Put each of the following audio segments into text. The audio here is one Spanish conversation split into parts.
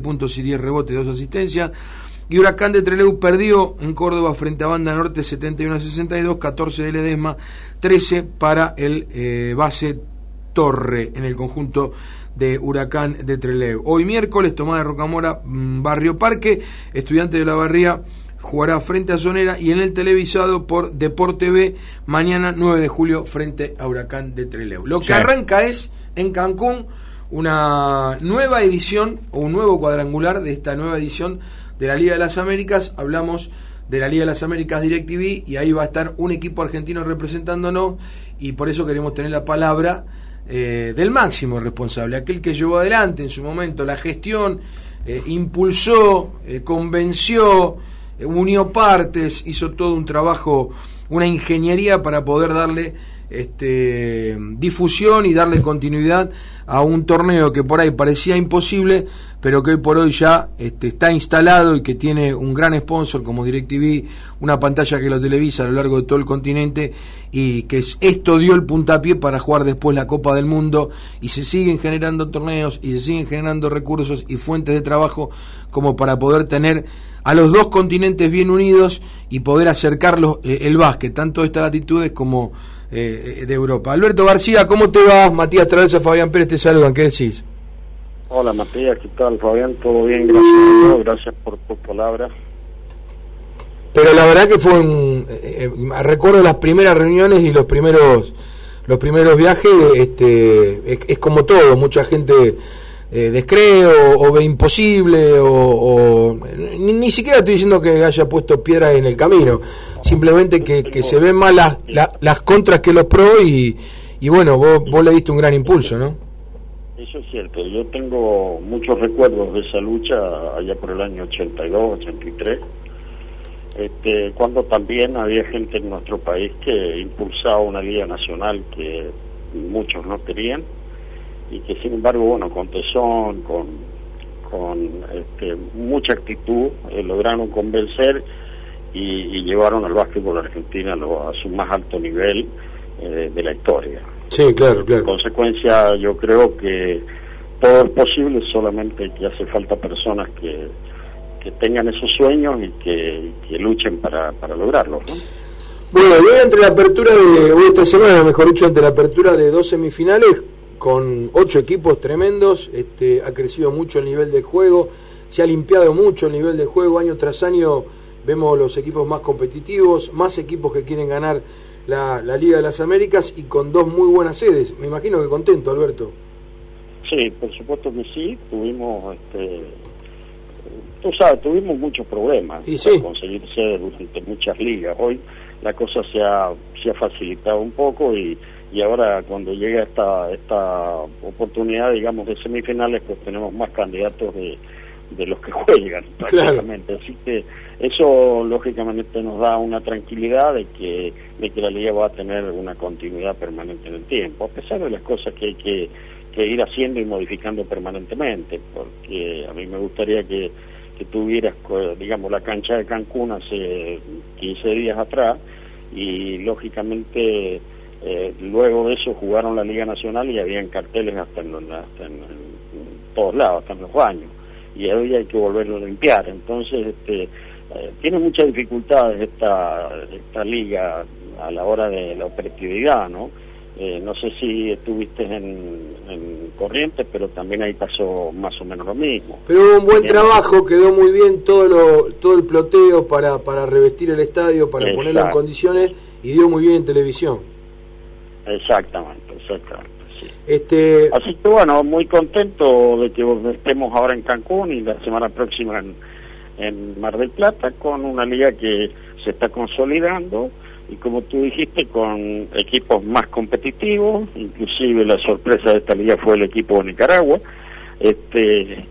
puntos y 10 rebotes, 2 asistencias. Y Huracán de Trelew perdió en Córdoba frente a Banda Norte 71 a 62, 14 de Ledesma, 13 para el eh, base Torre en el conjunto de Huracán de Trelew. Hoy miércoles, Tomás de Rocamora, mm, Barrio Parque, estudiante de la Barría jugará frente a Zonera y en el televisado por Deporte B mañana 9 de julio frente a Huracán de Trelew. Lo que arranca es en Cancún una nueva edición o un nuevo cuadrangular de esta nueva edición de la Liga de las Américas. Hablamos de la Liga de las Américas DirecTV y ahí va a estar un equipo argentino representándonos y por eso queremos tener la palabra eh, del máximo responsable, aquel que llevó adelante en su momento la gestión, eh, impulsó, eh, convenció, unió partes, hizo todo un trabajo, una ingeniería para poder darle este, difusión y darle continuidad a un torneo que por ahí parecía imposible, pero que hoy por hoy ya este, está instalado y que tiene un gran sponsor como DirecTV, una pantalla que lo televisa a lo largo de todo el continente y que esto dio el puntapié para jugar después la Copa del Mundo y se siguen generando torneos y se siguen generando recursos y fuentes de trabajo como para poder tener a los dos continentes bien unidos y poder acercarlos eh, el básquet, tanto estas latitudes como eh, de Europa. Alberto García, ¿cómo te va? Matías Travesa, Fabián Pérez te saludan, ¿qué decís? Hola Matías, ¿qué tal Fabián? ¿Todo bien? Gracias gracias por tu palabra. Pero la verdad que fue un... Eh, eh, recuerdo las primeras reuniones y los primeros los primeros viajes, este, es como todo, mucha gente eh, descreo o ve imposible o, ni, siquiera estoy diciendo que haya puesto piedra en el camino, simplemente que, se ven más las, las contras que los pros y, y bueno, vos, vos le diste un gran impulso, ¿no? Eso es cierto, yo tengo muchos recuerdos de esa lucha allá por el año 82, 83, este, cuando también había gente en nuestro país que impulsaba una liga nacional que muchos no querían y que sin embargo, bueno, con tesón, con, con este, mucha actitud, eh, lograron convencer y, llevaron al básquetbol argentino a, a su más alto nivel eh, de la historia. Sí, claro, claro. En consecuencia, yo creo que todo es posible, solamente que hace falta personas que, que tengan esos sueños y que, que luchen para, para lograrlos. ¿no? Bueno, y hoy entre la apertura de, hoy esta semana, mejor dicho, entre la apertura de dos semifinales, con ocho equipos tremendos, este, ha crecido mucho el nivel de juego, se ha limpiado mucho el nivel de juego año tras año, vemos los equipos más competitivos, más equipos que quieren ganar la, Liga de las Américas y con dos muy buenas sedes. Me imagino que contento, Alberto. Sí, por supuesto que sí, tuvimos, este, tú sabes, tuvimos muchos problemas para conseguir sedes durante muchas ligas. Hoy la cosa se ha, se ha facilitado un poco y y ahora cuando llega esta esta oportunidad digamos de semifinales pues tenemos más candidatos de, de los que juegan prácticamente. Así que eso lógicamente nos da una tranquilidad de que de que la liga va a tener una continuidad permanente en el tiempo a pesar de las cosas que hay que, que ir haciendo y modificando permanentemente porque a mí me gustaría que que tuvieras digamos la cancha de Cancún hace 15 días atrás y lógicamente eh, luego de eso jugaron la Liga Nacional y habían carteles hasta en, todos lados, hasta en los baños. Y hoy hay que volverlo a limpiar. Entonces, este, eh, tiene muchas dificultades esta, esta liga a la hora de la operatividad, ¿no? Eh, no sé si estuviste en, Corrientes, pero también ahí pasó más o menos lo mismo. Pero hubo un buen trabajo, quedó muy bien todo lo, todo el ploteo para, para revestir el estadio, para ponerlo en condiciones y dio muy bien en televisión. Exactamente, exactamente. Este... Así que bueno, muy contento de que estemos ahora en Cancún y la semana próxima en, en Mar del Plata con una liga que se está consolidando y como tú dijiste con equipos más competitivos, inclusive la sorpresa de esta liga fue el equipo de Nicaragua, este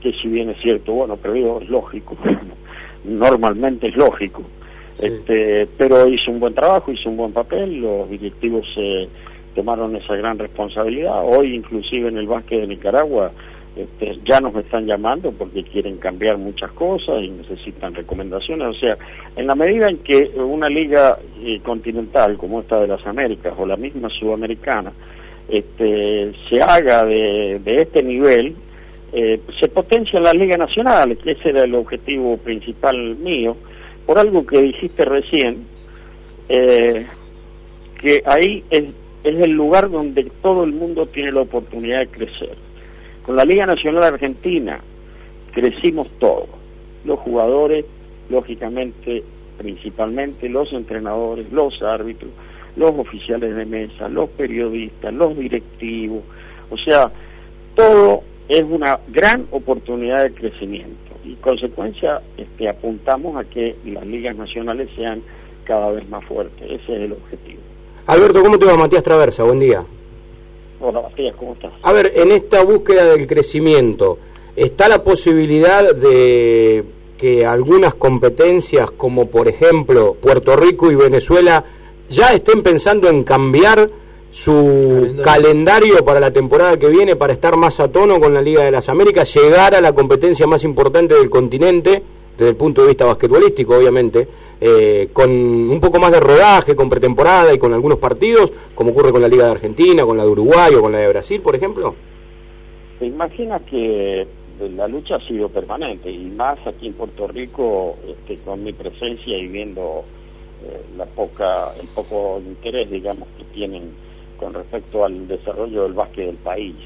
que si bien es cierto, bueno, pero es lógico, normalmente es lógico, este, pero hizo un buen trabajo, hizo un buen papel, los directivos eh, tomaron esa gran responsabilidad. Hoy inclusive en el básquet de Nicaragua este, ya nos están llamando porque quieren cambiar muchas cosas y necesitan recomendaciones. O sea, en la medida en que una liga eh, continental como esta de las Américas o la misma sudamericana este, se haga de, de este nivel, eh, se potencia la Liga Nacional, que ese era el objetivo principal mío, por algo que dijiste recién, eh, que ahí es, es el lugar donde todo el mundo tiene la oportunidad de crecer. Con la Liga Nacional Argentina crecimos todos, los jugadores, lógicamente, principalmente los entrenadores, los árbitros, los oficiales de mesa, los periodistas, los directivos, o sea, todo es una gran oportunidad de crecimiento y consecuencia este, apuntamos a que las ligas nacionales sean cada vez más fuertes, ese es el objetivo. Alberto, ¿cómo te va? Matías Traversa, buen día. Hola Matías, ¿cómo estás? A ver, en esta búsqueda del crecimiento, ¿está la posibilidad de que algunas competencias como por ejemplo Puerto Rico y Venezuela ya estén pensando en cambiar su calendario. para la temporada que viene para estar más a tono con la Liga de las Américas, llegar a la competencia más importante del continente desde el punto de vista basquetbolístico, obviamente, eh, con un poco más de rodaje, con pretemporada y con algunos partidos, como ocurre con la Liga de Argentina, con la de Uruguay o con la de Brasil, por ejemplo? ¿Te imaginas que la lucha ha sido permanente y más aquí en Puerto Rico, este, con mi presencia y viendo eh, la poca, el poco interés, digamos, que tienen con respecto al desarrollo del básquet del país.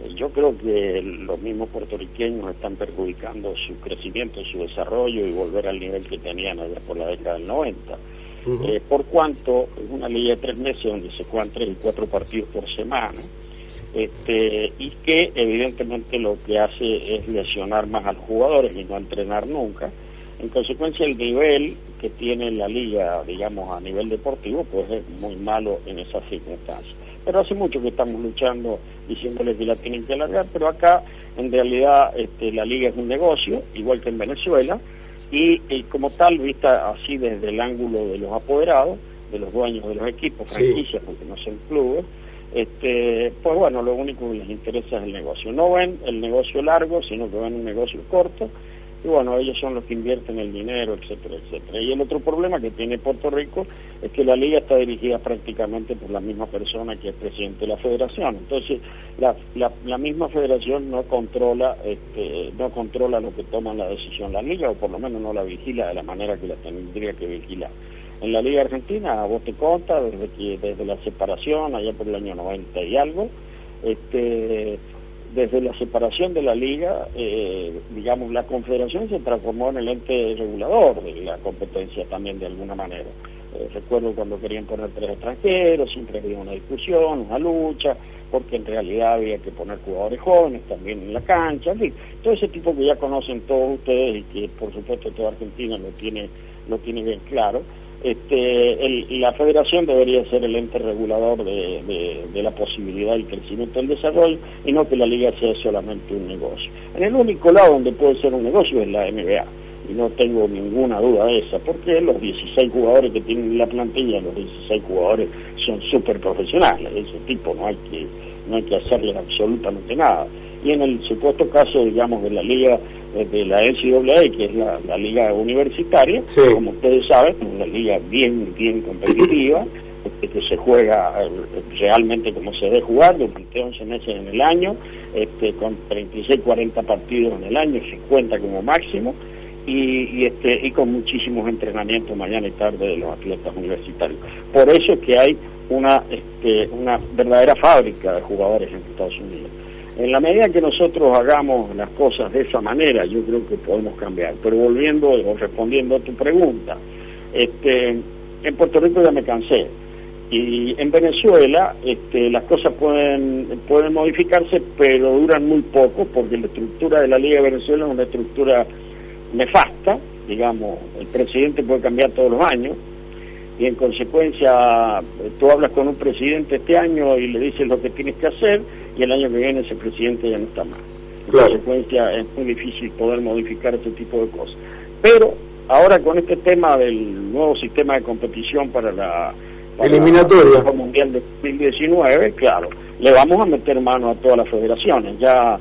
Eh, yo creo que los mismos puertorriqueños están perjudicando su crecimiento, su desarrollo y volver al nivel que tenían allá por la década del 90. Eh, por cuanto es una ley de tres meses donde se juegan tres y cuatro partidos por semana, este, y que evidentemente lo que hace es lesionar más a los jugadores y no entrenar nunca. En consecuencia, el nivel que tiene la liga, digamos, a nivel deportivo, pues es muy malo en esas circunstancias. Pero hace mucho que estamos luchando diciéndoles que la tienen que alargar, pero acá en realidad este, la liga es un negocio, igual que en Venezuela, y, como tal, vista así desde el ángulo de los apoderados, de los dueños de los equipos, franquicias, porque no son clubes, este, pues bueno, lo único que les interesa es el negocio. No ven el negocio largo, sino que ven un negocio corto y bueno, ellos son los que invierten el dinero, etcétera, etcétera. Y el otro problema que tiene Puerto Rico es que la liga está dirigida prácticamente por la misma persona que es presidente de la federación. Entonces, la, la, misma federación no controla, este, no controla lo que toma la decisión la liga, o por lo menos no la vigila de la manera que la tendría que vigilar. En la Liga Argentina, a vos te conta, desde, que, desde la separación, allá por el año 90 y algo, este, desde la separación de la liga, eh, digamos, la confederación se transformó en el ente regulador de la competencia también de alguna manera. Eh, recuerdo cuando querían poner tres extranjeros, siempre había una discusión, una lucha, porque en realidad había que poner jugadores jóvenes también en la cancha, en fin, todo ese tipo que ya conocen todos ustedes y que por supuesto toda Argentina lo tiene, lo tiene bien claro este, la federación debería ser el ente regulador de, la posibilidad y crecimiento del desarrollo y no que la liga sea solamente un negocio. En el único lado donde puede ser un negocio es la NBA y no tengo ninguna duda de esa, porque los 16 jugadores que tienen la plantilla, los 16 jugadores son súper profesionales, ese tipo no hay que no hay que hacerle absolutamente nada. Y en el supuesto caso, digamos, de la liga de la NCAA, que es la, liga universitaria, como ustedes saben, una liga bien, bien competitiva, este, que se juega eh, realmente como se debe jugar, durante 11 meses en el año, este, con 36, 40 partidos en el año, 50 como máximo, y, este, y con muchísimos entrenamientos mañana y tarde de los atletas universitarios. Por eso es que hay una, este, una verdadera fábrica de jugadores en Estados Unidos. En la medida que nosotros hagamos las cosas de esa manera, yo creo que podemos cambiar. Pero volviendo o respondiendo a tu pregunta, este, en Puerto Rico ya me cansé. Y en Venezuela este, las cosas pueden, pueden modificarse, pero duran muy poco, porque la estructura de la Liga de Venezuela es una estructura nefasta, digamos, el presidente puede cambiar todos los años, y en consecuencia tú hablas con un presidente este año y le dices lo que tienes que hacer y el año que viene ese presidente ya no está más. En consecuencia es muy difícil poder modificar este tipo de cosas. Pero ahora con este tema del nuevo sistema de competición para la eliminatoria mundial de 2019, claro, le vamos a meter mano a todas las federaciones. Ya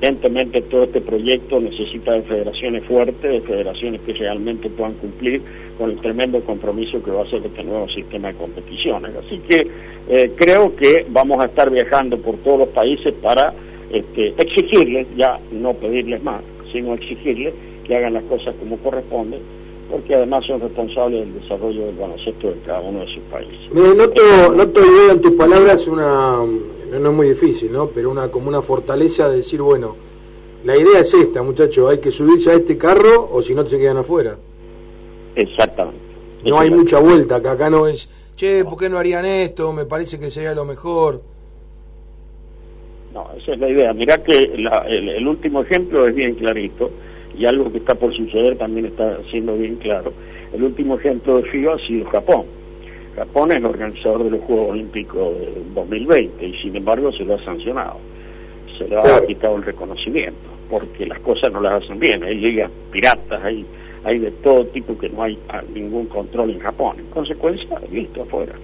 evidentemente todo este proyecto necesita de federaciones fuertes, de federaciones que realmente puedan cumplir con el tremendo compromiso que va a ser este nuevo sistema de competiciones. Así que eh, creo que vamos a estar viajando por todos los países para este, exigirles, ya no pedirles más, sino exigirles que hagan las cosas como corresponde, porque además son responsables del desarrollo del baloncesto de cada uno de sus países. No noto, noto en tus palabras una, no es muy difícil, ¿no? Pero una como una fortaleza de decir, bueno, la idea es esta, muchachos, hay que subirse a este carro o si no se quedan afuera. Exactamente. No hay mucha vuelta, que acá no es, che, ¿por qué no harían esto? Me parece que sería lo mejor. No, esa es la idea. Mirá que el, último ejemplo es bien clarito y algo que está por suceder también está siendo bien claro. El último ejemplo de FIBA ha sido Japón. Japón es el organizador de los Juegos Olímpicos de 2020 y sin embargo se lo ha sancionado. Se le ha quitado el reconocimiento porque las cosas no las hacen bien. Hay ligas piratas, hay, hay de todo tipo que no hay ningún control en Japón. En consecuencia, listo, afuera.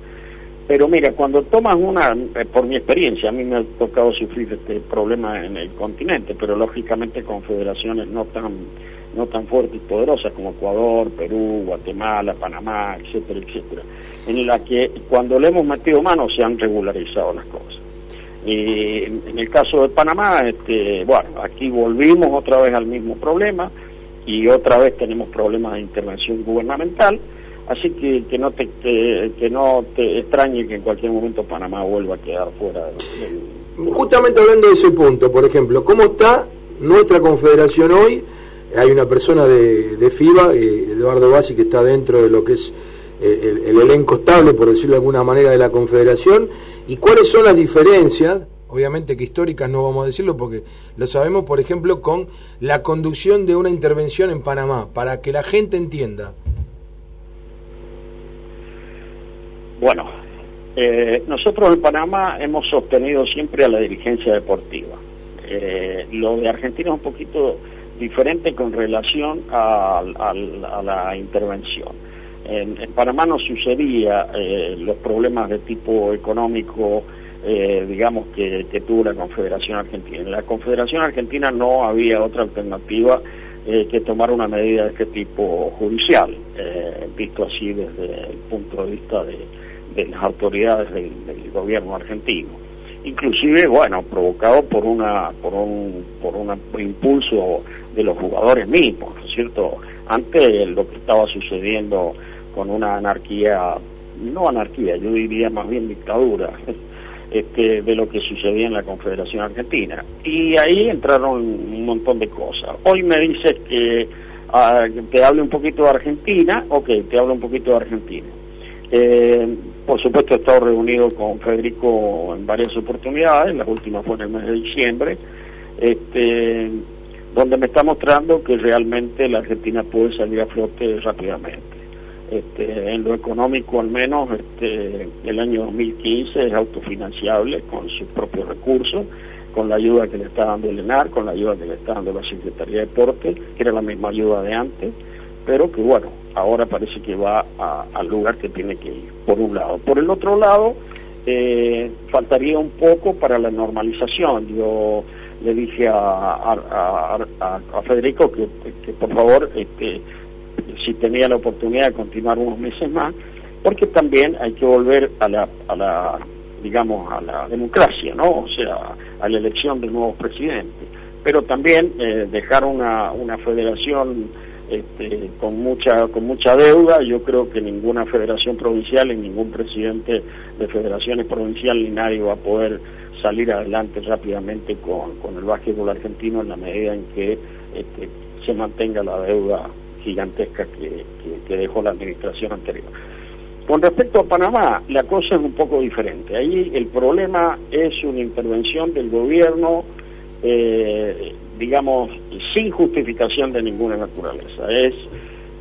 Pero mira, cuando tomas una, eh, por mi experiencia, a mí me ha tocado sufrir este problema en el continente, pero lógicamente con federaciones no tan no tan fuertes y poderosas como Ecuador, Perú, Guatemala, Panamá, etcétera, etcétera, en la que cuando le hemos metido mano se han regularizado las cosas. Y en el caso de Panamá, este, bueno, aquí volvimos otra vez al mismo problema y otra vez tenemos problemas de intervención gubernamental Así que que no te que, no te extrañe que en cualquier momento Panamá vuelva a quedar fuera del... Justamente hablando de ese punto, por ejemplo, ¿cómo está nuestra confederación hoy? Hay una persona de, de FIBA, eh, Eduardo Bassi, que está dentro de lo que es eh, el, elenco estable, por decirlo de alguna manera, de la confederación. ¿Y cuáles son las diferencias? Obviamente que históricas no vamos a decirlo porque lo sabemos, por ejemplo, con la conducción de una intervención en Panamá, para que la gente entienda. Bueno, eh, nosotros en Panamá hemos sostenido siempre a la dirigencia deportiva. Eh, lo de Argentina es un poquito diferente con relación a, la intervención. En, Panamá no sucedía eh, los problemas de tipo económico, digamos, que, tuvo la Confederación Argentina. En la Confederación Argentina no había otra alternativa que tomar una medida de este tipo judicial, visto así desde el punto de vista de las autoridades del, gobierno argentino inclusive bueno provocado por una por un por un impulso de los jugadores mismos ¿no es cierto antes lo que estaba sucediendo con una anarquía no anarquía yo diría más bien dictadura este, de lo que sucedía en la Confederación Argentina. Y ahí entraron un montón de cosas. Hoy me dices que ah, te hable un poquito de Argentina. Ok te hablo un poquito de Argentina eh, por supuesto he estado reunido con Federico en varias oportunidades, la última fue en el mes de diciembre, este, donde me está mostrando que realmente la Argentina puede salir a flote rápidamente. Este, en lo económico al menos este, el año 2015 es autofinanciable con sus propios recursos, con la ayuda que le está dando el ENAR, con la ayuda que le está dando la Secretaría de Deporte, que era la misma ayuda de antes, pero que bueno, ahora parece que va al lugar que tiene que ir, por un lado. Por el otro lado, eh, faltaría un poco para la normalización. Yo le dije a, Federico que, por favor, este, si tenía la oportunidad de continuar unos meses más, porque también hay que volver a la, a la digamos, a la democracia, ¿no? O sea, a la elección de nuevos presidentes. Pero también eh, dejar una, una federación este, con mucha con mucha deuda. Yo creo que ninguna federación provincial y ningún presidente de federaciones provinciales ni nadie va a poder salir adelante rápidamente con, con el básquetbol argentino en la medida en que este, se mantenga la deuda gigantesca que, que, dejó la administración anterior. Con respecto a Panamá, la cosa es un poco diferente. Ahí el problema es una intervención del gobierno eh, digamos, sin justificación de ninguna naturaleza. Es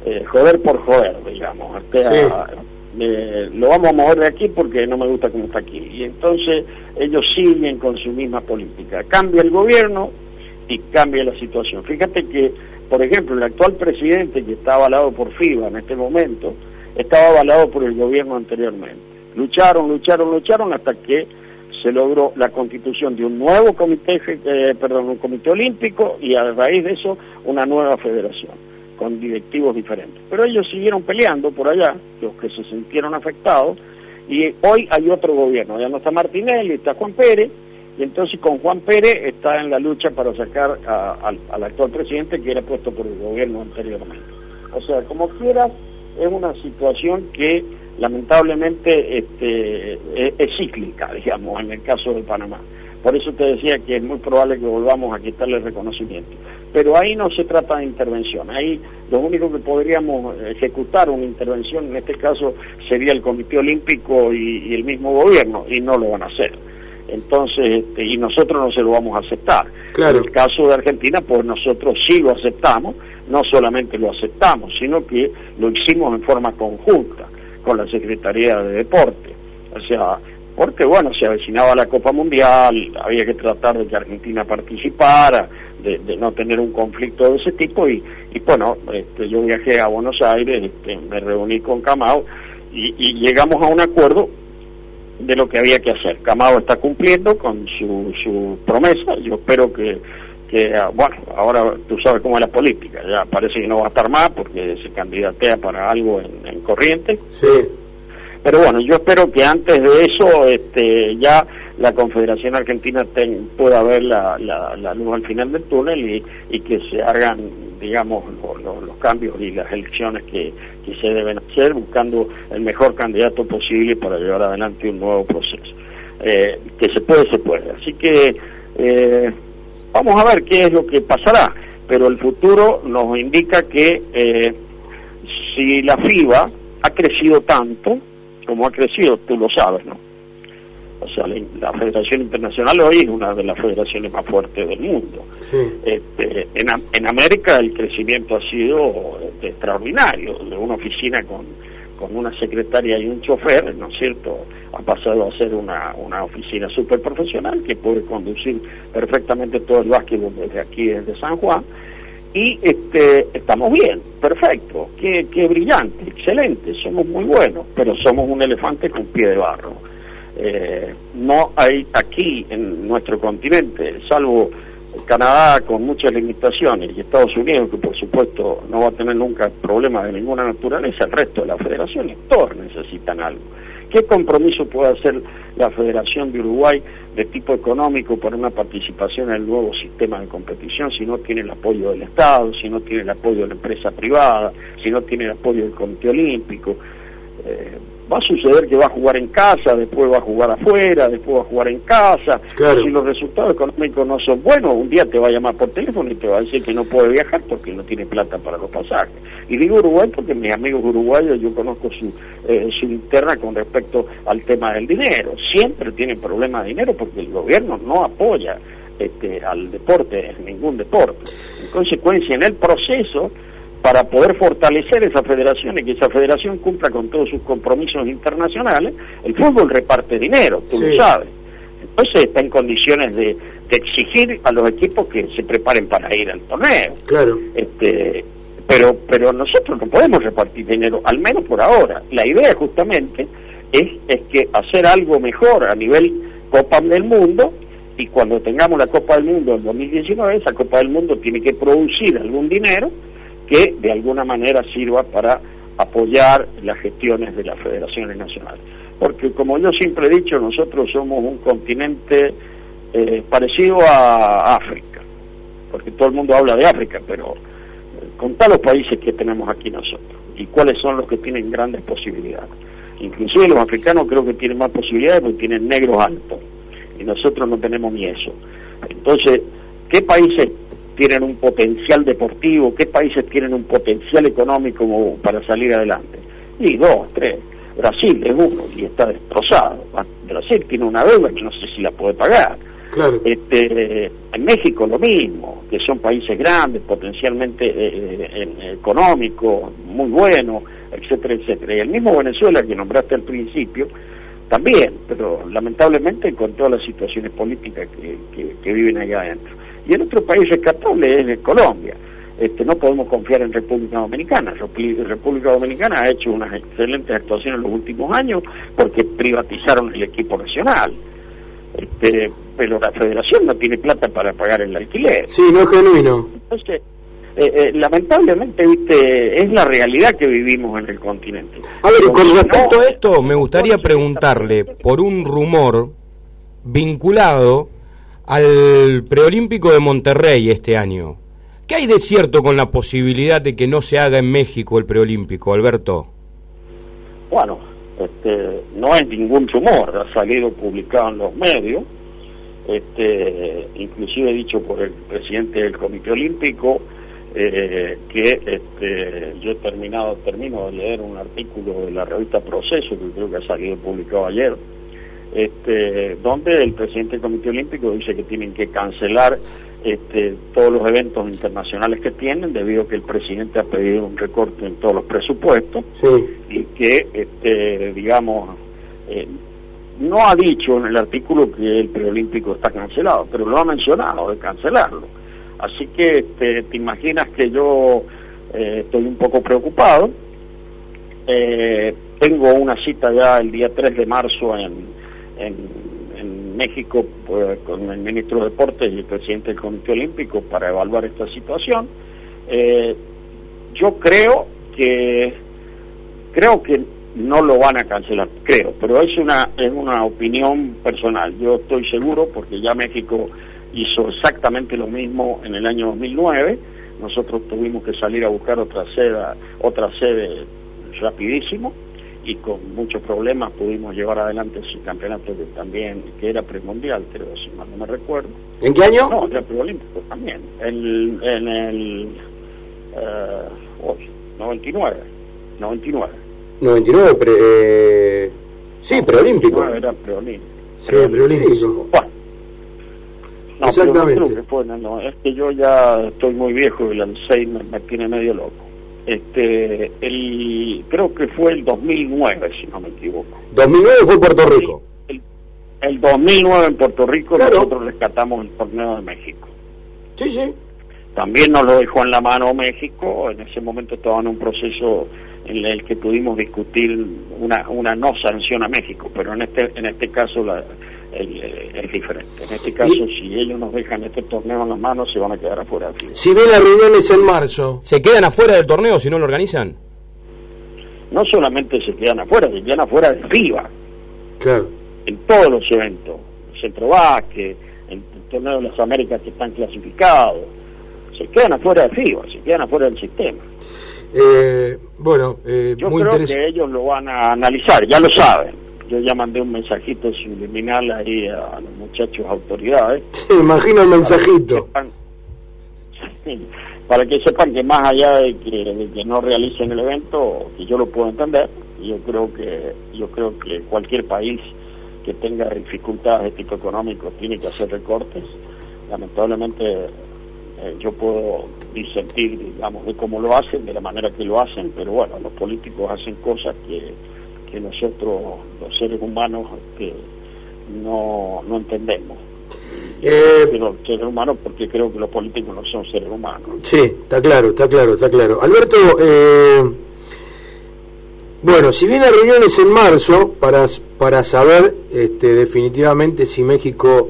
eh, joder por joder, digamos. lo vamos a mover de aquí porque no me gusta cómo está aquí. Y entonces ellos siguen con su misma política. Cambia el gobierno y cambia la situación. Fíjate que, por ejemplo, el actual presidente que está avalado por FIBA en este momento, estaba avalado por el gobierno anteriormente. Lucharon, lucharon, lucharon hasta que se logró la constitución de un nuevo comité, eh, perdón, un comité olímpico y a raíz de eso una nueva federación con directivos diferentes. Pero ellos siguieron peleando por allá, los que se sintieron afectados, y hoy hay otro gobierno, ya no está Martinelli, está Juan Pérez, Y entonces con Juan Pérez está en la lucha para sacar al actual presidente que era puesto por el gobierno anteriormente. O sea, como quieras, es una situación que lamentablemente este, es, cíclica, digamos, en el caso de Panamá. Por eso te decía que es muy probable que volvamos a quitarle reconocimiento. Pero ahí no se trata de intervención, ahí lo único que podríamos ejecutar una intervención en este caso sería el Comité Olímpico y, el mismo gobierno, y no lo van a hacer. Entonces, este, y nosotros no se lo vamos a aceptar. En el caso de Argentina, pues nosotros sí lo aceptamos, no solamente lo aceptamos, sino que lo hicimos en forma conjunta con la Secretaría de Deporte. O sea, porque bueno, se avecinaba la Copa Mundial, había que tratar de que Argentina participara, de, no tener un conflicto de ese tipo y, bueno, este, yo viajé a Buenos Aires, este, me reuní con Camao y, llegamos a un acuerdo de lo que había que hacer. Camao está cumpliendo con su, su promesa, yo espero que que, ah, bueno, ahora tú sabes cómo es la política, ya parece que no va a estar más porque se candidatea para algo en, corriente. Sí. Pero bueno, yo espero que antes de eso este, ya la Confederación Argentina pueda ver la, la, luz al final del túnel y, que se hagan, digamos, los cambios y las elecciones que, que se deben hacer, buscando el mejor candidato posible para llevar adelante un nuevo proceso. Eh, que se puede, se puede. Así que... Eh, Vamos a ver qué es lo que pasará, pero el futuro nos indica que eh, si la FIBA ha crecido tanto como ha crecido, tú lo sabes, ¿no? O sea, la, Federación Internacional hoy es una de las federaciones más fuertes del mundo. Este, en, en América el crecimiento ha sido este, extraordinario, de una oficina con con una secretaria y un chofer, ¿no es cierto?, ha pasado a ser una, una oficina súper profesional que puede conducir perfectamente todo el básquetbol desde aquí, desde San Juan. Y este, estamos bien, perfecto, qué, qué brillante, excelente, somos muy buenos, pero somos un elefante con pie de barro. Eh, no hay aquí en nuestro continente, salvo Canadá con muchas limitaciones y Estados Unidos, que por supuesto no va a tener nunca problemas de ninguna naturaleza, el resto de las federaciones, todos necesitan algo. ¿Qué compromiso puede hacer la Federación de Uruguay de tipo económico para una participación en el nuevo sistema de competición si no tiene el apoyo del Estado, si no tiene el apoyo de la empresa privada, si no tiene el apoyo del Comité Olímpico? Eh, va a suceder que va a jugar en casa, después va a jugar afuera, después va a jugar en casa. Si los resultados económicos no son buenos, un día te va a llamar por teléfono y te va a decir que no puede viajar porque no tiene plata para los pasajes. Y digo Uruguay porque mis amigos uruguayos, yo conozco su, eh, su interna con respecto al tema del dinero. Siempre tienen problemas de dinero porque el gobierno no apoya este, al deporte, en ningún deporte. En consecuencia, en el proceso para poder fortalecer esa federación y que esa federación cumpla con todos sus compromisos internacionales, el fútbol reparte dinero, tú lo sabes. Entonces está en condiciones de, exigir a los equipos que se preparen para ir al torneo. Claro. Este, pero, pero nosotros no podemos repartir dinero, al menos por ahora. La idea justamente es, es que hacer algo mejor a nivel Copa del Mundo y cuando tengamos la Copa del Mundo en 2019, esa Copa del Mundo tiene que producir algún dinero que de alguna manera sirva para apoyar las gestiones de las federaciones nacionales. Porque como yo siempre he dicho, nosotros somos un continente eh, parecido a África, porque todo el mundo habla de África, pero eh, contá los países que tenemos aquí nosotros y cuáles son los que tienen grandes posibilidades. Inclusive los africanos creo que tienen más posibilidades porque tienen negros altos y nosotros no tenemos ni eso. Entonces, ¿qué países tienen un potencial deportivo, qué países tienen un potencial económico para salir adelante. Y dos, tres. Brasil es uno y está destrozado. Brasil tiene una deuda que no sé si la puede pagar. Claro. Este, en México lo mismo, que son países grandes, potencialmente eh, eh económicos, muy buenos, etcétera, etcétera. Y el mismo Venezuela que nombraste al principio, también, pero lamentablemente con todas las situaciones políticas que, que viven allá adentro. Y el otro país rescatable es Colombia. Este, no podemos confiar en República Dominicana. República Dominicana ha hecho unas excelentes actuaciones en los últimos años porque privatizaron el equipo nacional. Este, pero la federación no tiene plata para pagar el alquiler. Sí, no es genuino. Entonces, eh, eh, lamentablemente, viste, es la realidad que vivimos en el continente. A ver, con respecto a esto, me gustaría preguntarle por un rumor vinculado al preolímpico de Monterrey este año. ¿Qué hay de cierto con la posibilidad de que no se haga en México el preolímpico, Alberto? Bueno, este, no es ningún rumor, ha salido publicado en los medios, este, inclusive dicho por el presidente del Comité Olímpico, eh, que este, yo he terminado, termino de leer un artículo de la revista Proceso, que creo que ha salido publicado ayer, este, donde el presidente del Comité Olímpico dice que tienen que cancelar este, todos los eventos internacionales que tienen debido a que el presidente ha pedido un recorte en todos los presupuestos y que, este, digamos, eh, no ha dicho en el artículo que el preolímpico está cancelado, pero lo ha mencionado de cancelarlo. Así que este, te imaginas que yo eh, estoy un poco preocupado. Eh, tengo una cita ya el día 3 de marzo en, en, México pues, con el ministro de Deportes y el presidente del Comité Olímpico para evaluar esta situación. Eh, yo creo que creo que no lo van a cancelar, creo, pero es una es una opinión personal. Yo estoy seguro porque ya México hizo exactamente lo mismo en el año 2009. Nosotros tuvimos que salir a buscar otra sede, otra sede rapidísimo y con muchos problemas pudimos llevar adelante ese campeonato que también que era premundial, creo, si mal no me recuerdo. ¿En qué año? No, era preolímpico también. En, en el uh, 99, 99. 99, pre, eh, sí, preolímpico. era preolímpico. Sí, preolímpico. Bueno. No, Exactamente. que fue, no, es que yo ya estoy muy viejo y el Alzheimer me tiene medio loco este el creo que fue el 2009 si no me equivoco. 2009 fue Puerto Rico el, 2009 en Puerto Rico nosotros rescatamos el torneo de México. Sí sí. También nos lo dejó en la mano México en ese momento estaba en un proceso en el que pudimos discutir una una no sanción a México pero en este en este caso la es diferente. En este caso, si ellos nos dejan este torneo en las manos, se van a quedar afuera. Si ven las reuniones en marzo, ¿se quedan afuera del torneo si no lo organizan? No solamente se quedan afuera, se quedan afuera de FIBA. Claro. En todos los eventos. Centro Básquet, el, torneo de las Américas que están clasificados. Se quedan afuera de FIBA, se quedan afuera del sistema. Eh, bueno, eh, yo creo que ellos lo van a analizar, ya lo saben yo ya mandé un mensajito subliminal ahí a los muchachos autoridades. Sí, imagino el mensajito. Para que, sepan, que más allá de que, no realicen el evento, que yo lo puedo entender, yo creo que yo creo que cualquier país que tenga dificultades de tipo económico tiene que hacer recortes. Lamentablemente eh, yo puedo disentir, digamos, de cómo lo hacen, de la manera que lo hacen, pero bueno, los políticos hacen cosas que que nosotros, los seres humanos, que no, no entendemos. Eh, seres humanos porque creo que los políticos no son seres humanos. Sí, está claro, está claro, está claro. Alberto, eh, bueno, si viene reuniones en marzo para, para saber este, definitivamente si México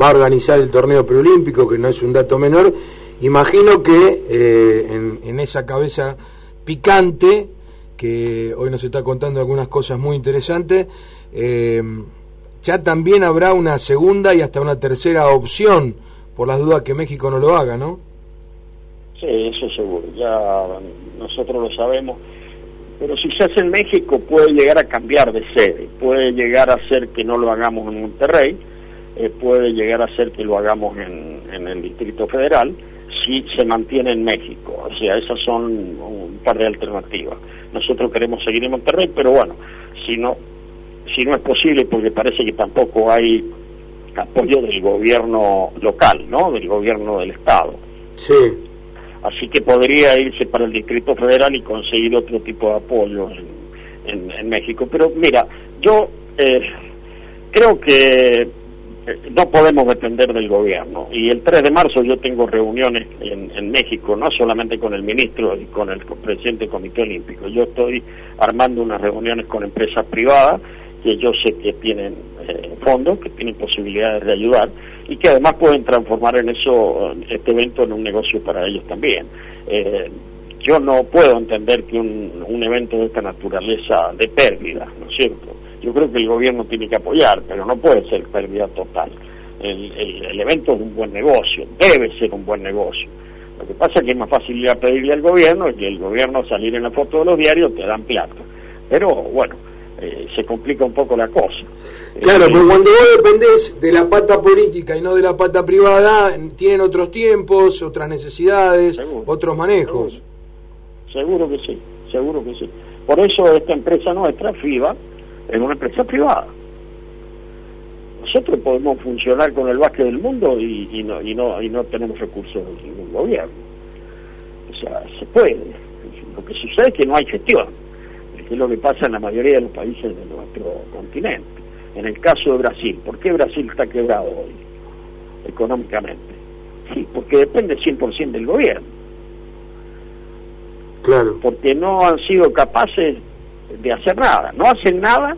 va a organizar el torneo preolímpico, que no es un dato menor, imagino que eh, en, en esa cabeza picante que hoy nos está contando algunas cosas muy interesantes. Eh, ya también habrá una segunda y hasta una tercera opción, por las dudas que México no lo haga, ¿no? Sí, eso seguro, ya nosotros lo sabemos. Pero si se hace en México puede llegar a cambiar de sede, puede llegar a ser que no lo hagamos en Monterrey, eh, puede llegar a ser que lo hagamos en, en el Distrito Federal, si se mantiene en México. O sea, esas son un par de alternativas. Nosotros queremos seguir en Monterrey, pero bueno, si no, si no es posible, porque parece que tampoco hay apoyo del gobierno local, ¿no? Del gobierno del Estado. Sí. Así que podría irse para el Distrito Federal y conseguir otro tipo de apoyo en, en, México. Pero mira, yo eh, creo que no podemos depender del gobierno. Y el 3 de marzo yo tengo reuniones en, México, no solamente con el ministro y con el presidente del Comité Olímpico. Yo estoy armando unas reuniones con empresas privadas que yo sé que tienen eh, fondos, que tienen posibilidades de ayudar y que además pueden transformar en eso este evento en un negocio para ellos también. Eh, yo no puedo entender que un, un evento de esta naturaleza de pérdida, ¿no es cierto? Yo creo que el gobierno tiene que apoyar, pero no puede ser pérdida total. el, evento es un buen negocio, debe ser un buen negocio. Lo que pasa es que es más fácil ir a pedirle al gobierno y que el gobierno salir en la foto de los diarios te dan plata. Pero bueno, eh, se complica un poco la cosa. Claro, eh, pero cuando vos dependés de la pata política y no de la pata privada, tienen otros tiempos, otras necesidades, otros manejos. Seguro. que sí, seguro que sí. Por eso esta empresa nuestra, FIBA, es una empresa privada. Nosotros podemos funcionar con el básquet del mundo y, no, y, no, y no tenemos recursos de ningún gobierno. O sea, se puede. Lo que sucede es que no hay gestión que es lo que pasa en la mayoría de los países de nuestro continente. En el caso de Brasil, ¿por qué Brasil está quebrado hoy económicamente? Sí, porque depende 100% del gobierno. Claro. Porque no han sido capaces de hacer nada. No hacen nada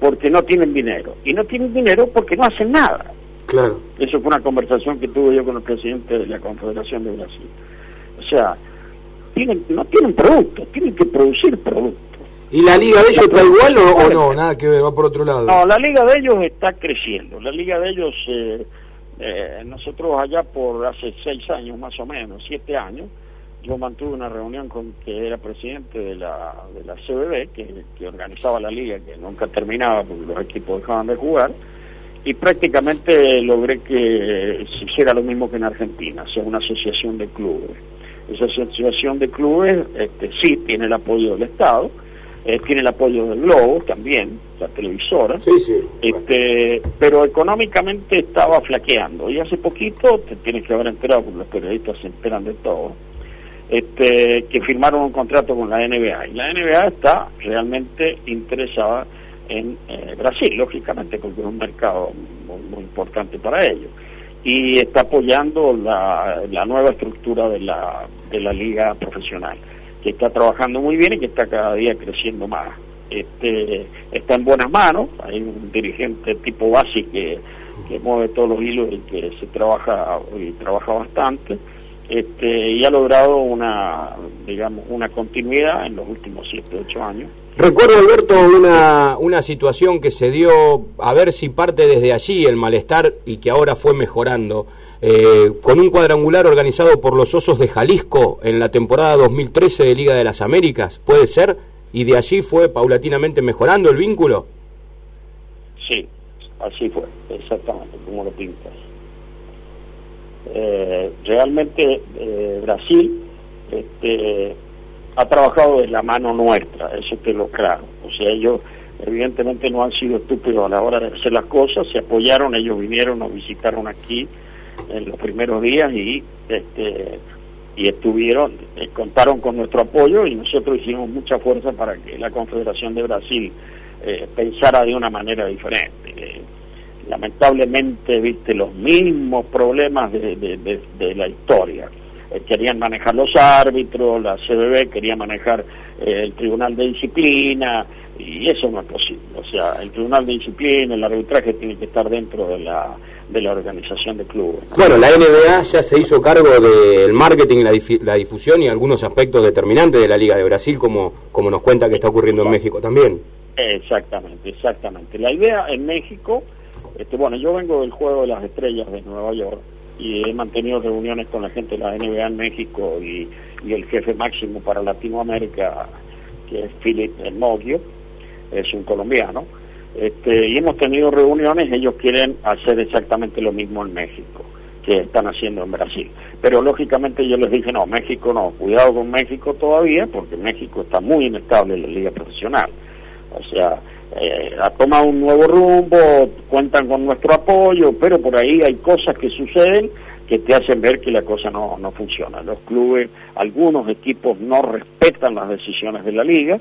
porque no tienen dinero. Y no tienen dinero porque no hacen nada. Claro. Eso fue una conversación que tuve yo con el presidente de la Confederación de Brasil. O sea, tienen, no tienen productos, tienen que producir productos. ¿Y la liga de ellos está igual o, no? Nada que ver, va por otro lado. No, la liga de ellos está creciendo. La liga de ellos, eh, eh, nosotros allá por hace seis años más o menos, siete años, yo mantuve una reunión con que era presidente de la, de la CBB, que, que organizaba la liga, que nunca terminaba porque los equipos dejaban de jugar, y prácticamente logré que se hiciera lo mismo que en Argentina, sea una asociación de clubes esa asociación de clubes este, sí tiene el apoyo del Estado, eh, tiene el apoyo del Globo también, la televisora, Este, pero económicamente estaba flaqueando. Y hace poquito, te tienes que haber enterado, porque los periodistas se enteran de todo, este, que firmaron un contrato con la NBA. Y la NBA está realmente interesada en eh, Brasil, lógicamente, porque es un mercado muy importante para ellos y está apoyando la, nueva estructura de la, de la liga profesional, que está trabajando muy bien y que está cada día creciendo más. Este, está en buenas manos, hay un dirigente tipo básico que, que mueve todos los hilos y que se trabaja y trabaja bastante este, y ha logrado una digamos una continuidad en los últimos 7 8 años Recuerdo, Alberto, una, una situación que se dio, a ver si parte desde allí el malestar y que ahora fue mejorando, eh, con un cuadrangular organizado por los Osos de Jalisco en la temporada 2013 de Liga de las Américas, ¿puede ser? ¿Y de allí fue paulatinamente mejorando el vínculo? Sí, así fue, exactamente, como lo pintas. Eh, realmente eh, Brasil este, ha trabajado de la mano nuestra, eso te lo claro. O sea, ellos evidentemente no han sido estúpidos a la hora de hacer las cosas, se apoyaron, ellos vinieron, nos visitaron aquí en los primeros días y este y estuvieron, eh, contaron con nuestro apoyo y nosotros hicimos mucha fuerza para que la Confederación de Brasil eh, pensara de una manera diferente. Lamentablemente, viste, los mismos problemas de, de la historia eh, querían manejar los árbitros, la CBB quería manejar eh, el Tribunal de Disciplina, y eso no es posible. O sea, el Tribunal de Disciplina, el arbitraje tiene que estar dentro de la, de la organización de clubes. Bueno, la NBA ya se hizo cargo del marketing, la, la difusión y algunos aspectos determinantes de la Liga de Brasil, como, como nos cuenta que está ocurriendo en México también. Exactamente, exactamente. La idea en México, este, bueno, yo vengo del Juego de las Estrellas de Nueva York, y he mantenido reuniones con la gente de la NBA en México y, el jefe máximo para Latinoamérica, que es Philip Moggio, es un colombiano. Este, y hemos tenido reuniones, ellos quieren hacer exactamente lo mismo en México que están haciendo en Brasil. Pero lógicamente yo les dije, no, México no, cuidado con México todavía, porque México está muy inestable en la liga profesional. O sea, eh, ha tomado un nuevo rumbo, cuentan con nuestro apoyo, pero por ahí hay cosas que suceden que te hacen ver que la cosa no, no funciona. Los clubes, algunos equipos no respetan las decisiones de la liga,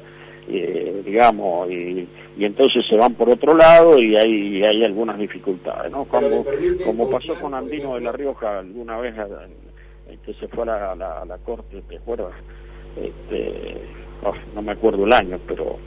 eh, digamos, y, entonces se van por otro lado y hay, hay algunas dificultades, ¿no? Como, como pasó con Andino de la Rioja alguna vez eh, que se fue a la, la, corte, ¿te acuerdas? Este, oh, no me acuerdo el año, pero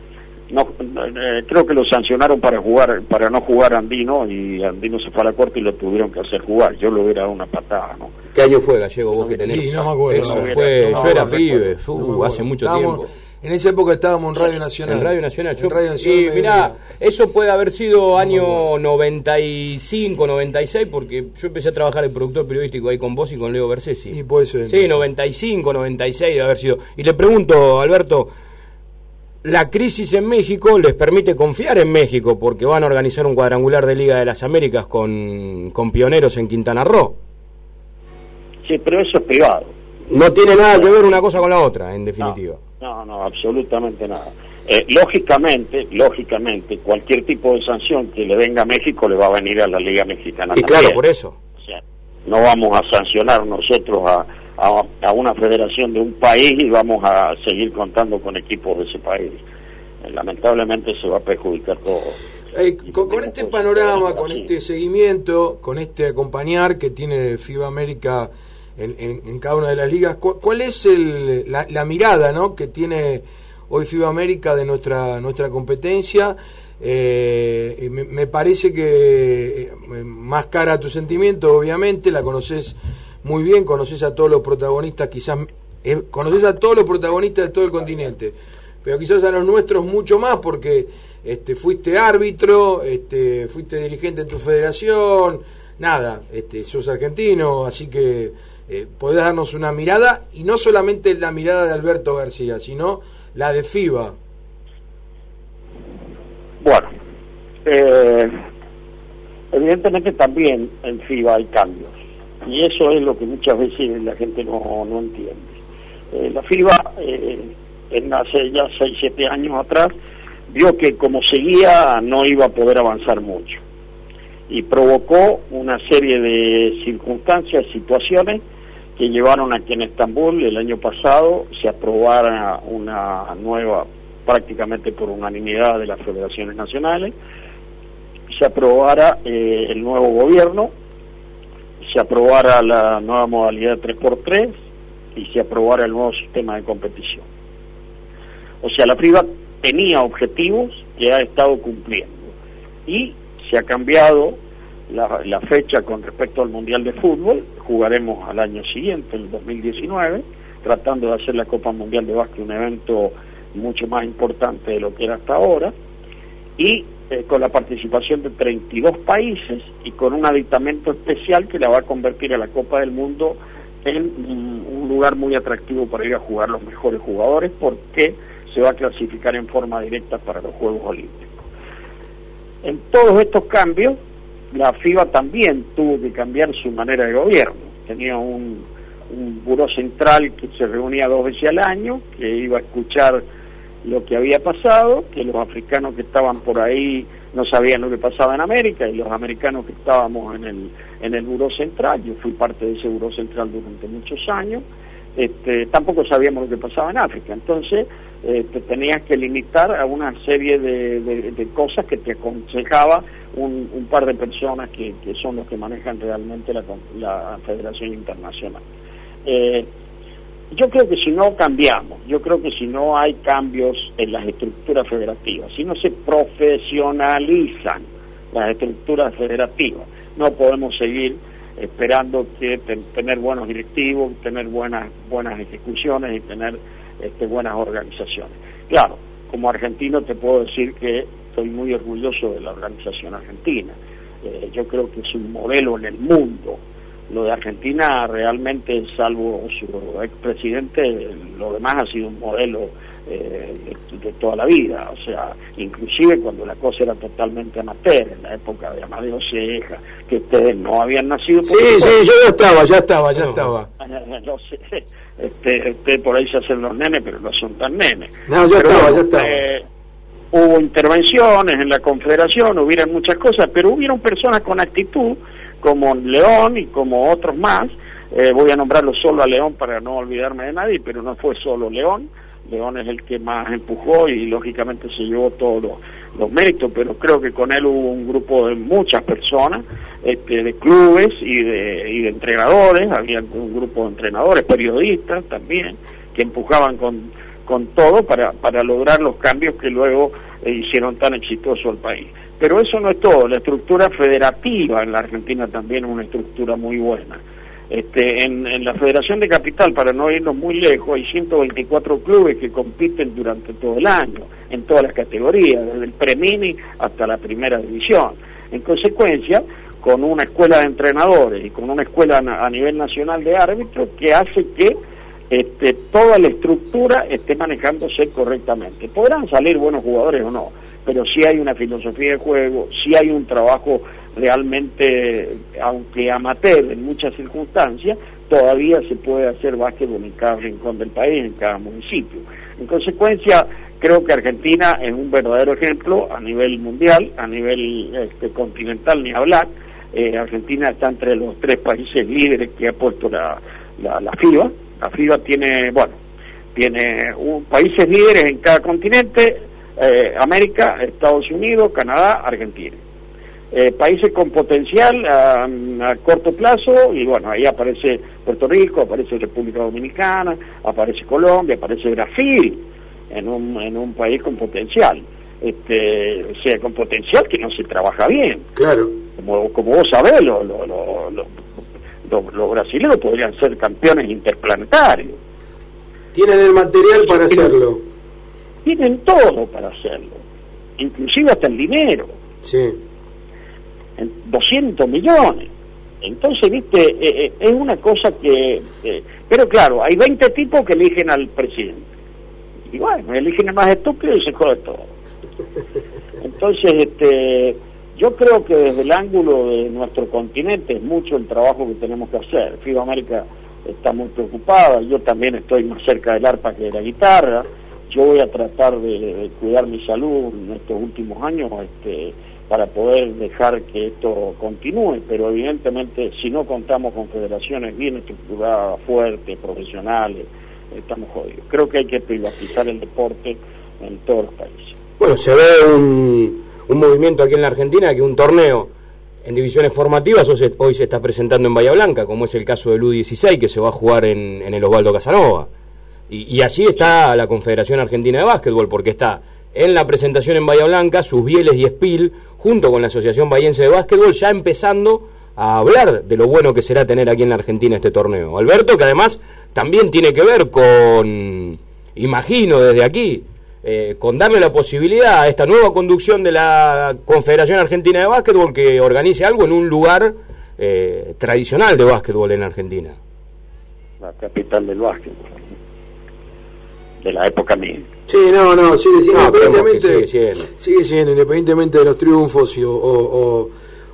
no, eh, creo que lo sancionaron para jugar para no jugar Andino y Andino se fue a la corte y lo tuvieron que hacer jugar yo lo hubiera dado una patada ¿no? ¿qué año fue Gallego vos que tenés? Sí, no me acuerdo fue, yo era pibe hace mucho tiempo En esa época estábamos en Radio Nacional. En Radio Nacional. y mirá, eso puede haber sido año 95, 96, porque yo empecé a trabajar el productor periodístico ahí con vos y con Leo Bersesi. Y puede ser. Sí, 95, 96 de haber sido. Y le pregunto, Alberto, la crisis en México les permite confiar en México porque van a organizar un cuadrangular de Liga de las Américas con, con pioneros en Quintana Roo. Sí, pero eso es privado. No tiene nada que ver una cosa con la otra, en definitiva. No, no, absolutamente nada. Eh, lógicamente, lógicamente, cualquier tipo de sanción que le venga a México le va a venir a la Liga Mexicana. Y claro, por eso. O sea, no vamos a sancionar nosotros a, a, una federación de un país y vamos a seguir contando con equipos de ese país. Eh, lamentablemente se va a perjudicar todo. Eh, con, este panorama, con este seguimiento, con este acompañar que tiene FIBA América en, cada una de las ligas, ¿cuál, es el, la, mirada ¿no? que tiene hoy FIBA América de nuestra, nuestra competencia? Eh, me, parece que más cara a tu sentimiento, obviamente, la conoces muy bien, conoces a todos los protagonistas, quizás eh, conoces a todos los protagonistas de todo el continente, pero quizás a los nuestros mucho más porque este, fuiste árbitro, este, fuiste dirigente en tu federación, nada, este, sos argentino, así que eh, podés darnos una mirada, y no solamente la mirada de Alberto García, sino la de FIBA. Bueno, eh, evidentemente también en FIBA hay cambios y eso es lo que muchas veces la gente no, no entiende. Eh, la FIBA, eh, hace ya 6, 7 años atrás, vio que como seguía no iba a poder avanzar mucho y provocó una serie de circunstancias, situaciones que llevaron a que en Estambul el año pasado se aprobara una nueva, prácticamente por unanimidad de las federaciones nacionales, se aprobara eh, el nuevo gobierno se aprobara la nueva modalidad 3x3 y se aprobara el nuevo sistema de competición. O sea, la FIBA tenía objetivos que ha estado cumpliendo y se ha cambiado la, fecha con respecto al Mundial de Fútbol, jugaremos al año siguiente, el 2019, tratando de hacer la Copa Mundial de Básquet un evento mucho más importante de lo que era hasta ahora, y eh, con la participación de 32 países y con un aditamento especial que la va a convertir a la Copa del Mundo en un lugar muy atractivo para ir a jugar los mejores jugadores porque se va a clasificar en forma directa para los Juegos Olímpicos. En todos estos cambios, la FIBA también tuvo que cambiar su manera de gobierno. Tenía un, un buró central que se reunía dos veces al año, que iba a escuchar lo que había pasado, que los africanos que estaban por ahí no sabían lo que pasaba en América y los americanos que estábamos en el, en el Buró Central, yo fui parte de ese Buró Central durante muchos años, este, tampoco sabíamos lo que pasaba en África. Entonces, te tenías que limitar a una serie de, cosas que te aconsejaba un, un par de personas que, que, son los que manejan realmente la, la Federación Internacional. Eh, yo creo que si no cambiamos, yo creo que si no hay cambios en las estructuras federativas, si no se profesionalizan las estructuras federativas, no podemos seguir esperando que tener buenos directivos, tener buenas buenas ejecuciones y tener este, buenas organizaciones. Claro, como argentino te puedo decir que estoy muy orgulloso de la organización argentina. Eh, yo creo que es un modelo en el mundo lo de Argentina realmente, salvo su expresidente, lo demás ha sido un modelo eh, de, toda la vida, o sea, inclusive cuando la cosa era totalmente amateur, en la época de Amadeo Ceja, que ustedes no habían nacido. Sí, sí, yo ya estaba, ya estaba, ya estaba. No sé, este, este, por ahí se hacen los nenes, pero no son tan nenes. No, ya estaba, ya estaba. Eh, hubo intervenciones en la Confederación, hubieron muchas cosas, pero hubieron personas con actitud como León y como otros más. Eh, voy a nombrarlo solo a León para no olvidarme de nadie, pero no fue solo León. León es el que más empujó y lógicamente se llevó todos los, méritos, pero creo que con él hubo un grupo de muchas personas, este, de clubes y de, y de entrenadores, había un grupo de entrenadores, periodistas también, que empujaban con, con todo para, para lograr los cambios que luego eh, hicieron tan exitoso al país. Pero eso no es todo, la estructura federativa en la Argentina también es una estructura muy buena. Este, en, la Federación de Capital, para no irnos muy lejos, hay 124 clubes que compiten durante todo el año, en todas las categorías, desde el pre-mini hasta la primera división. En consecuencia, con una escuela de entrenadores y con una escuela a nivel nacional de árbitros que hace que este, toda la estructura esté manejándose correctamente. Podrán salir buenos jugadores o no, pero si hay una filosofía de juego, si hay un trabajo realmente, aunque amateur en muchas circunstancias, todavía se puede hacer básquetbol en cada rincón del país, en cada municipio. En consecuencia, creo que Argentina es un verdadero ejemplo a nivel mundial, a nivel este, continental, ni hablar. Eh, Argentina está entre los tres países líderes que ha puesto la, la, FIBA. La FIBA tiene, bueno, tiene un, países líderes en cada continente, eh, América, Estados Unidos, Canadá, Argentina. Eh, países con potencial a, corto plazo y bueno, ahí aparece Puerto Rico, aparece República Dominicana, aparece Colombia, aparece Brasil en un, en un país con potencial. Este, o sea, con potencial que no se trabaja bien. Claro. Como, como vos sabés, los brasileños podrían ser campeones interplanetarios. Tienen el material para hacerlo. Tienen todo para hacerlo, inclusive hasta el dinero. Sí 200 millones. Entonces, viste, eh, eh, es una cosa que... Eh, pero claro, hay 20 tipos que eligen al presidente. Y bueno, eligen el más estúpido y se jode todo. Entonces, este, yo creo que desde el ángulo de nuestro continente es mucho el trabajo que tenemos que hacer. FIBA América está muy preocupada, yo también estoy más cerca del arpa que de la guitarra. Yo voy a tratar de, cuidar mi salud en estos últimos años. Este, para poder dejar que esto continúe, pero evidentemente si no contamos con federaciones bien estructuradas, fuertes, profesionales, estamos jodidos. Creo que hay que privatizar el deporte en todos los países. Bueno, se ve un, un movimiento aquí en la Argentina que un torneo en divisiones formativas hoy se, está presentando en Bahía Blanca, como es el caso del U16 que se va a jugar en, en el Osvaldo Casanova. Y, y allí está la Confederación Argentina de Básquetbol, porque está en la presentación en Bahía Blanca, sus Bieles y Espil, junto con la Asociación Bahiense de Básquetbol, ya empezando a hablar de lo bueno que será tener aquí en la Argentina este torneo. Alberto, que además también tiene que ver con, imagino desde aquí, eh, con darle la posibilidad a esta nueva conducción de la Confederación Argentina de Básquetbol que organice algo en un lugar eh, tradicional de básquetbol en Argentina. La capital del básquetbol, de la época mía. Sí, no, no, sigue siendo, independientemente, sigue, siendo. independientemente de los triunfos y, o,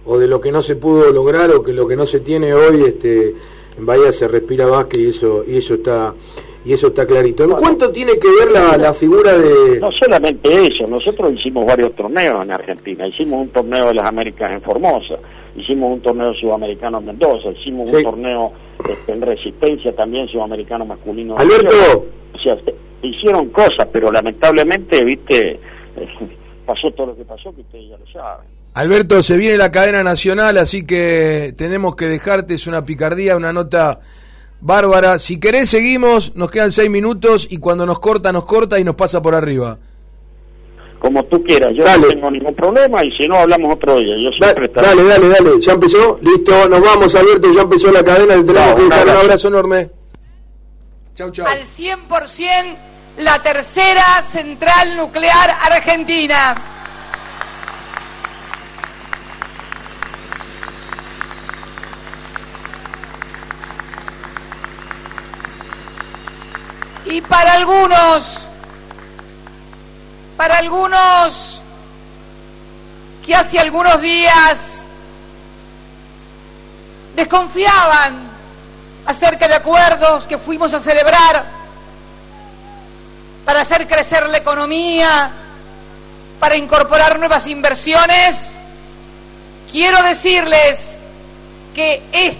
o, de lo que no se pudo lograr o que lo que no se tiene hoy, este, en Bahía se respira básquet y eso, y eso está y eso está clarito. ¿En cuánto tiene que ver la, la, figura de...? No solamente eso, nosotros hicimos varios torneos en Argentina, hicimos un torneo de las Américas en Formosa, hicimos un torneo sudamericano en Mendoza, hicimos un torneo este, en Resistencia también sudamericano masculino. Alberto, hicieron cosas, pero lamentablemente, viste, pasó todo lo que pasó, que ustedes ya lo saben. Alberto, se viene la cadena nacional, así que tenemos que dejarte, es una picardía, una nota bárbara. Si querés, seguimos, nos quedan seis minutos y cuando nos corta, nos corta y nos pasa por arriba. Como tú quieras, yo no tengo ningún problema y si no, hablamos otro día. Yo siempre dale, dale, dale, ya empezó, listo, nos vamos, Alberto, ya empezó la cadena, te tenemos que dejar un abrazo enorme. Chau, chau. Al 100% la tercera central nuclear argentina. Y para algunos, para algunos que hace algunos días desconfiaban acerca de acuerdos que fuimos a celebrar para hacer crecer la economía, para incorporar nuevas inversiones, quiero decirles que este